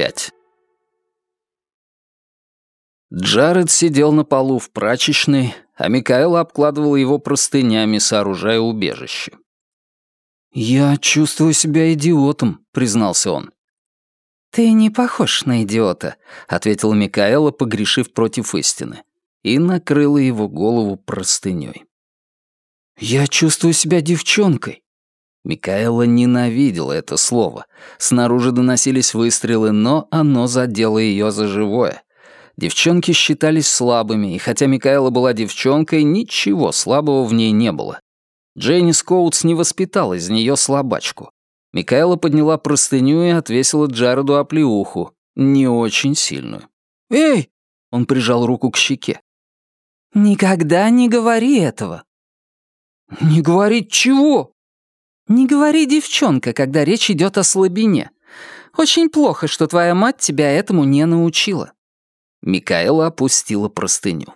5 Джаред сидел на полу в прачечной, а Микаэла обкладывала его простынями, сооружая убежище. «Я чувствую себя идиотом», — признался он. «Ты не похож на идиота», — ответила Микаэла, погрешив против истины, и накрыла его голову простыней. «Я чувствую себя девчонкой». Микаэла ненавидела это слово. Снаружи доносились выстрелы, но оно задело ее за живое. Девчонки считались слабыми, и хотя Микаэла была девчонкой, ничего слабого в ней не было. Дженни Скоутс не воспитал из нее слабачку. Микаэла подняла простыню и отвесила Джареду оплеуху, не очень сильную. «Эй!» — он прижал руку к щеке. «Никогда не говори этого». «Не говорить чего?» «Не говори, девчонка, когда речь идет о слабине. Очень плохо, что твоя мать тебя этому не научила». Микаэла опустила простыню.